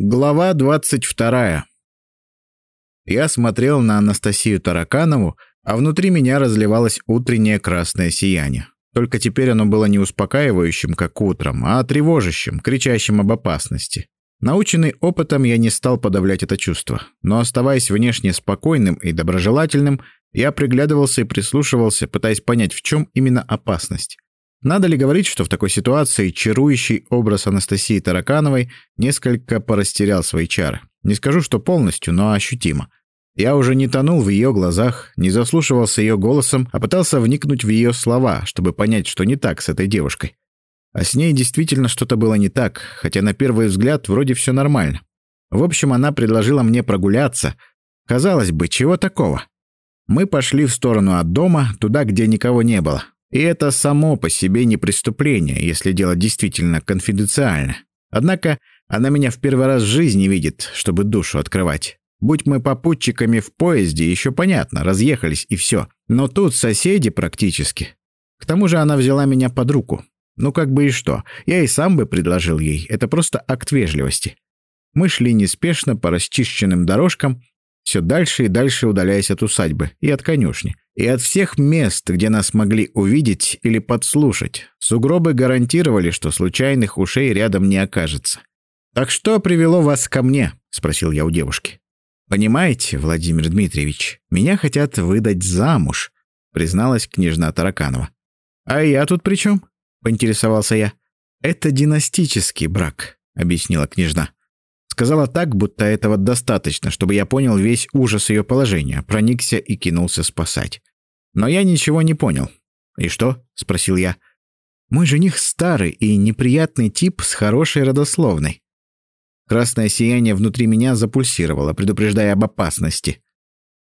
Глава двадцать вторая. Я смотрел на Анастасию Тараканову, а внутри меня разливалось утреннее красное сияние. Только теперь оно было не успокаивающим, как утром, а тревожащим, кричащим об опасности. Наученный опытом, я не стал подавлять это чувство, но оставаясь внешне спокойным и доброжелательным, я приглядывался и прислушивался, пытаясь понять, в чем именно опасность. Надо ли говорить, что в такой ситуации чарующий образ Анастасии Таракановой несколько порастерял свои чары? Не скажу, что полностью, но ощутимо. Я уже не тонул в ее глазах, не заслушивался ее голосом, а пытался вникнуть в ее слова, чтобы понять, что не так с этой девушкой. А с ней действительно что-то было не так, хотя на первый взгляд вроде все нормально. В общем, она предложила мне прогуляться. Казалось бы, чего такого? Мы пошли в сторону от дома, туда, где никого не было. И это само по себе не преступление, если дело действительно конфиденциально. Однако она меня в первый раз в жизни видит, чтобы душу открывать. Будь мы попутчиками в поезде, еще понятно, разъехались и все. Но тут соседи практически. К тому же она взяла меня под руку. Ну как бы и что, я и сам бы предложил ей, это просто акт вежливости. Мы шли неспешно по расчищенным дорожкам, все дальше и дальше удаляясь от усадьбы и от конюшни, и от всех мест, где нас могли увидеть или подслушать. Сугробы гарантировали, что случайных ушей рядом не окажется. «Так что привело вас ко мне?» — спросил я у девушки. «Понимаете, Владимир Дмитриевич, меня хотят выдать замуж», — призналась княжна Тараканова. «А я тут при чем?» — поинтересовался я. «Это династический брак», — объяснила княжна. Сказала так, будто этого достаточно, чтобы я понял весь ужас ее положения, проникся и кинулся спасать. Но я ничего не понял. «И что?» — спросил я. «Мой жених старый и неприятный тип с хорошей родословной». Красное сияние внутри меня запульсировало, предупреждая об опасности.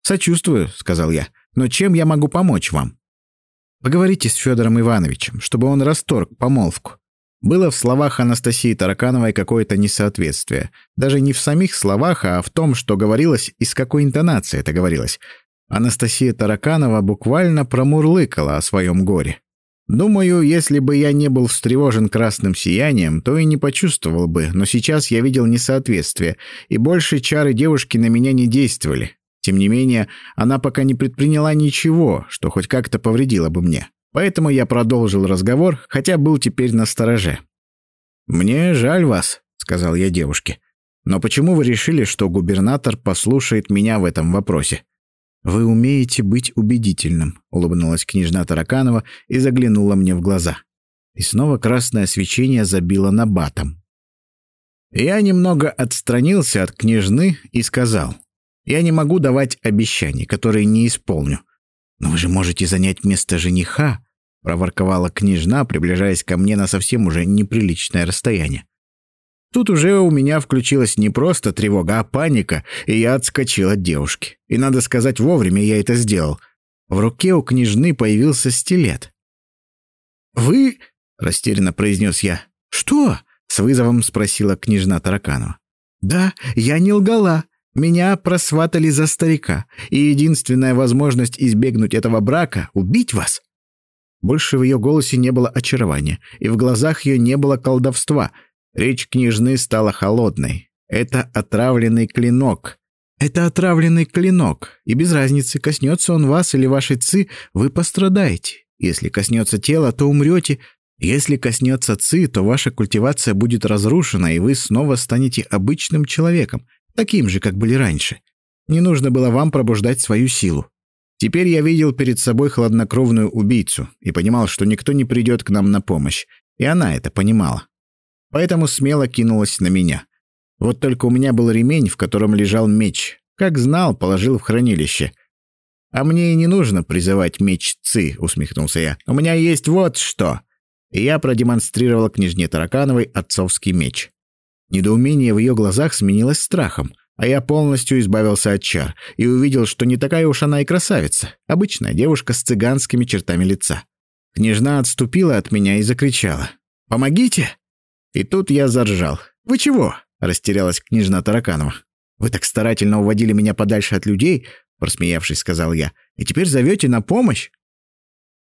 «Сочувствую», — сказал я, — «но чем я могу помочь вам?» «Поговорите с Федором Ивановичем, чтобы он расторг помолвку. Было в словах Анастасии Таракановой какое-то несоответствие. Даже не в самих словах, а в том, что говорилось и с какой интонацией это говорилось. Анастасия Тараканова буквально промурлыкала о своем горе. Думаю, если бы я не был встревожен красным сиянием, то и не почувствовал бы, но сейчас я видел несоответствие, и больше чары девушки на меня не действовали. Тем не менее, она пока не предприняла ничего, что хоть как-то повредило бы мне. Поэтому я продолжил разговор, хотя был теперь на стороже. «Мне жаль вас», — сказал я девушке. «Но почему вы решили, что губернатор послушает меня в этом вопросе?» «Вы умеете быть убедительным», — улыбнулась княжна Тараканова и заглянула мне в глаза. И снова красное свечение забило на батом. Я немного отстранился от княжны и сказал, «Я не могу давать обещаний, которые не исполню. Но вы же можете занять место жениха, проворковала княжна, приближаясь ко мне на совсем уже неприличное расстояние. Тут уже у меня включилась не просто тревога, а паника, и я отскочил от девушки. И, надо сказать, вовремя я это сделал. В руке у княжны появился стилет. «Вы...» — растерянно произнес я. «Что?» — с вызовом спросила княжна Тараканова. «Да, я не лгала. Меня просватали за старика, и единственная возможность избегнуть этого брака — убить вас. Больше в ее голосе не было очарования, и в глазах ее не было колдовства. Речь княжны стала холодной. Это отравленный клинок. Это отравленный клинок, и без разницы, коснется он вас или вашей ци, вы пострадаете. Если коснется тела, то умрете. Если коснется ци, то ваша культивация будет разрушена, и вы снова станете обычным человеком, таким же, как были раньше. Не нужно было вам пробуждать свою силу. Теперь я видел перед собой хладнокровную убийцу и понимал, что никто не придет к нам на помощь, и она это понимала. Поэтому смело кинулась на меня. Вот только у меня был ремень, в котором лежал меч. Как знал, положил в хранилище. «А мне и не нужно призывать меч Ци», — усмехнулся я. «У меня есть вот что». И я продемонстрировал княжне Таракановой отцовский меч. Недоумение в ее глазах сменилось страхом. А я полностью избавился от чар и увидел, что не такая уж она и красавица. Обычная девушка с цыганскими чертами лица. Княжна отступила от меня и закричала. «Помогите!» И тут я заржал. «Вы чего?» — растерялась княжна Тараканова. «Вы так старательно уводили меня подальше от людей», — просмеявшись, сказал я, «и теперь зовете на помощь?»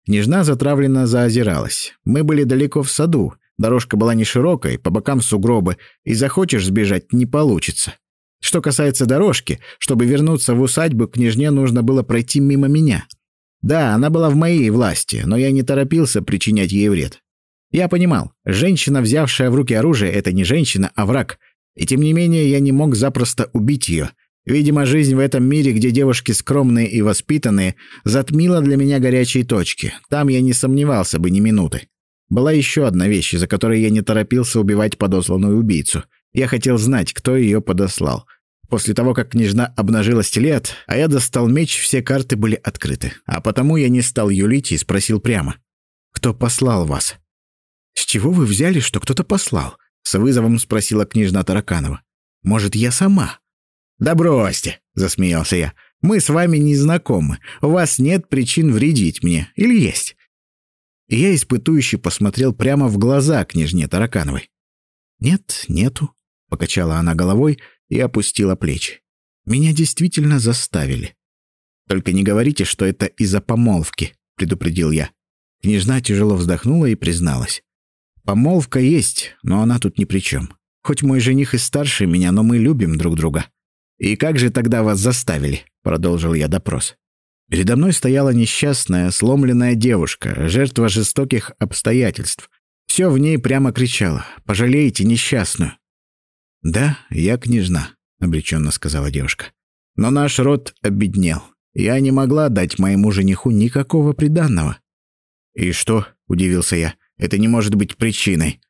Княжна затравленно заозиралась. Мы были далеко в саду, Дорожка была не широкой, по бокам сугробы, и захочешь сбежать не получится. Что касается дорожки, чтобы вернуться в усадьбу, княжне нужно было пройти мимо меня. Да, она была в моей власти, но я не торопился причинять ей вред. Я понимал, женщина, взявшая в руки оружие, это не женщина, а враг. И тем не менее я не мог запросто убить ее. Видимо, жизнь в этом мире, где девушки скромные и воспитанные, затмила для меня горячие точки. Там я не сомневался бы ни минуты. Была еще одна вещь, из-за которой я не торопился убивать подосланную убийцу. Я хотел знать, кто ее подослал. После того, как княжна обнажила стилет, а я достал меч, все карты были открыты. А потому я не стал юлить и спросил прямо. «Кто послал вас?» «С чего вы взяли, что кто-то послал?» С вызовом спросила княжна Тараканова. «Может, я сама?» «Да бросьте!» — засмеялся я. «Мы с вами не знакомы. У вас нет причин вредить мне. Или есть?» Я испытующе посмотрел прямо в глаза княжне Таракановой. «Нет, нету», — покачала она головой и опустила плечи. «Меня действительно заставили». «Только не говорите, что это из-за помолвки», — предупредил я. Княжна тяжело вздохнула и призналась. «Помолвка есть, но она тут ни при чем. Хоть мой жених и старше меня, но мы любим друг друга». «И как же тогда вас заставили?» — продолжил я допрос. Передо мной стояла несчастная, сломленная девушка, жертва жестоких обстоятельств. Все в ней прямо кричало «Пожалейте несчастную». «Да, я княжна», — обреченно сказала девушка. «Но наш род обеднел. Я не могла дать моему жениху никакого приданного». «И что?» — удивился я. «Это не может быть причиной».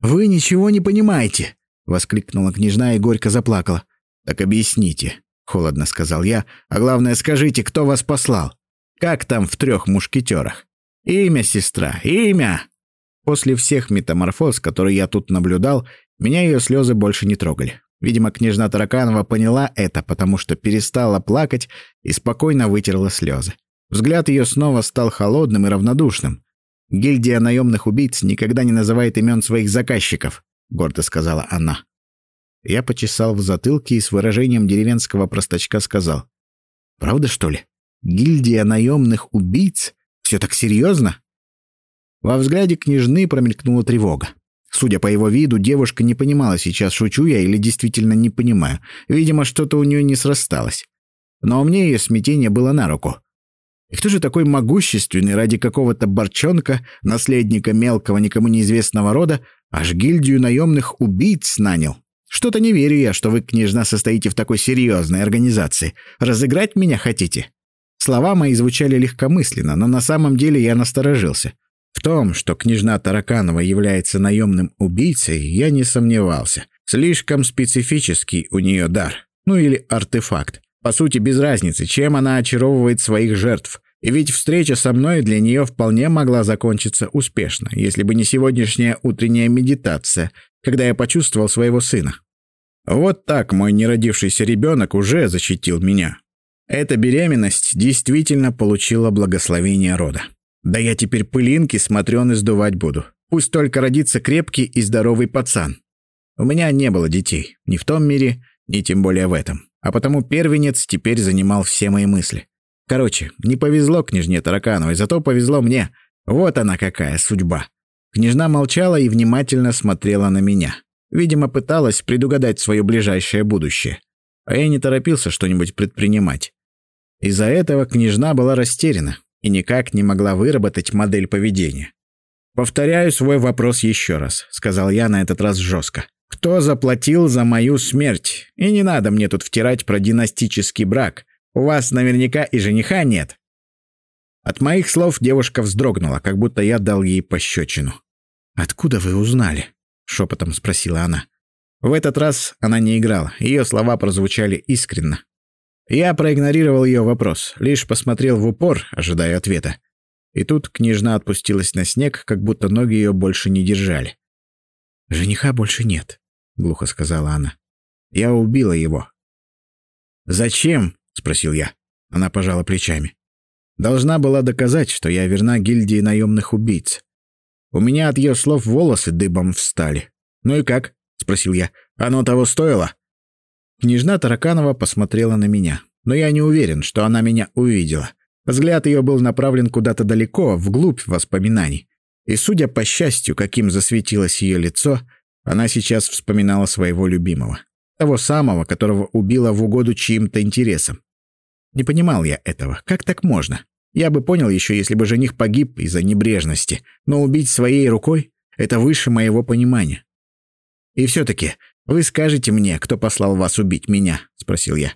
«Вы ничего не понимаете!» — воскликнула княжна и горько заплакала. «Так объясните», — холодно сказал я. «А главное, скажите, кто вас послал? Как там в трех мушкетерах? Имя, сестра, имя!» После всех метаморфоз, которые я тут наблюдал, меня ее слезы больше не трогали. Видимо, княжна Тараканова поняла это, потому что перестала плакать и спокойно вытерла слезы. Взгляд ее снова стал холодным и равнодушным. «Гильдия наемных убийц никогда не называет имен своих заказчиков», — гордо сказала она. Я почесал в затылке и с выражением деревенского простачка сказал. «Правда, что ли? Гильдия наемных убийц? Все так серьезно?» Во взгляде княжны промелькнула тревога. Судя по его виду, девушка не понимала сейчас, шучу я или действительно не понимаю. Видимо, что-то у нее не срасталось. Но мне ее смятение было на руку. И кто же такой могущественный ради какого-то борчонка, наследника мелкого никому неизвестного рода, аж гильдию наемных убийц нанял? Что-то не верю я, что вы, княжна, состоите в такой серьезной организации. Разыграть меня хотите?» Слова мои звучали легкомысленно, но на самом деле я насторожился. В том, что княжна Тараканова является наемным убийцей, я не сомневался. Слишком специфический у нее дар. Ну или артефакт. По сути, без разницы, чем она очаровывает своих жертв. И ведь встреча со мной для нее вполне могла закончиться успешно, если бы не сегодняшняя утренняя медитация, когда я почувствовал своего сына. Вот так мой неродившийся ребенок уже защитил меня. Эта беременность действительно получила благословение рода. Да я теперь пылинки смотрен и сдувать буду. Пусть только родится крепкий и здоровый пацан. У меня не было детей. Ни в том мире, ни тем более в этом. А потому первенец теперь занимал все мои мысли. Короче, не повезло княжне Таракановой, зато повезло мне. Вот она какая судьба. Княжна молчала и внимательно смотрела на меня. Видимо, пыталась предугадать свое ближайшее будущее. А я не торопился что-нибудь предпринимать. Из-за этого княжна была растеряна и никак не могла выработать модель поведения. «Повторяю свой вопрос еще раз», — сказал я на этот раз жестко. «Кто заплатил за мою смерть? И не надо мне тут втирать про династический брак. У вас наверняка и жениха нет». От моих слов девушка вздрогнула, как будто я дал ей пощечину. «Откуда вы узнали?» — шепотом спросила она. В этот раз она не играла, ее слова прозвучали искренно. Я проигнорировал ее вопрос, лишь посмотрел в упор, ожидая ответа. И тут княжна отпустилась на снег, как будто ноги ее больше не держали. «Жениха больше нет», — глухо сказала она. «Я убила его». «Зачем?» — спросил я. Она пожала плечами. «Должна была доказать, что я верна гильдии наемных убийц. У меня от ее слов волосы дыбом встали. «Ну и как?» — спросил я. «Оно того стоило?» Княжна Тараканова посмотрела на меня, но я не уверен, что она меня увидела. Взгляд ее был направлен куда-то далеко, вглубь воспоминаний. И судя по счастью, каким засветилось ее лицо, она сейчас вспоминала своего любимого. Того самого, которого убила в угоду чьим-то интересам. Не понимал я этого. Как так можно? Я бы понял еще, если бы жених погиб из-за небрежности, но убить своей рукой — это выше моего понимания. «И все-таки вы скажете мне, кто послал вас убить меня?» — спросил я.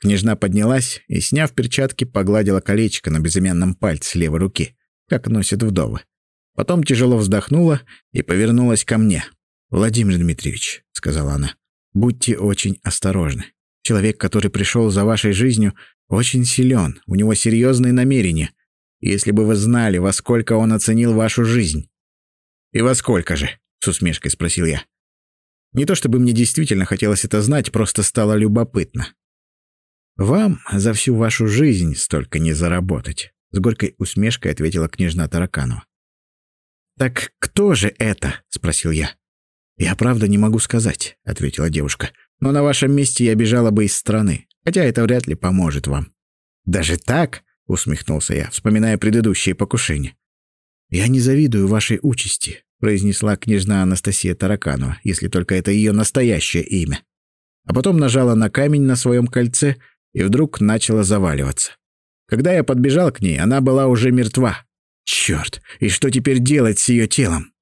Княжна поднялась и, сняв перчатки, погладила колечко на безымянном пальце левой руки, как носят вдовы. Потом тяжело вздохнула и повернулась ко мне. «Владимир Дмитриевич», — сказала она, — «будьте очень осторожны. Человек, который пришел за вашей жизнью, очень силен, у него серьезные намерения. Если бы вы знали, во сколько он оценил вашу жизнь». «И во сколько же?» — с усмешкой спросил я. Не то чтобы мне действительно хотелось это знать, просто стало любопытно. «Вам за всю вашу жизнь столько не заработать», — с горькой усмешкой ответила княжна Тараканова. «Так кто же это?» — спросил я. «Я правда не могу сказать», — ответила девушка. «Но на вашем месте я бежала бы из страны, хотя это вряд ли поможет вам». «Даже так?» — усмехнулся я, вспоминая предыдущие покушения. «Я не завидую вашей участи», — произнесла княжна Анастасия Тараканова, если только это ее настоящее имя. А потом нажала на камень на своем кольце и вдруг начала заваливаться. Когда я подбежал к ней, она была уже мертва. Черт, и что теперь делать с ее телом?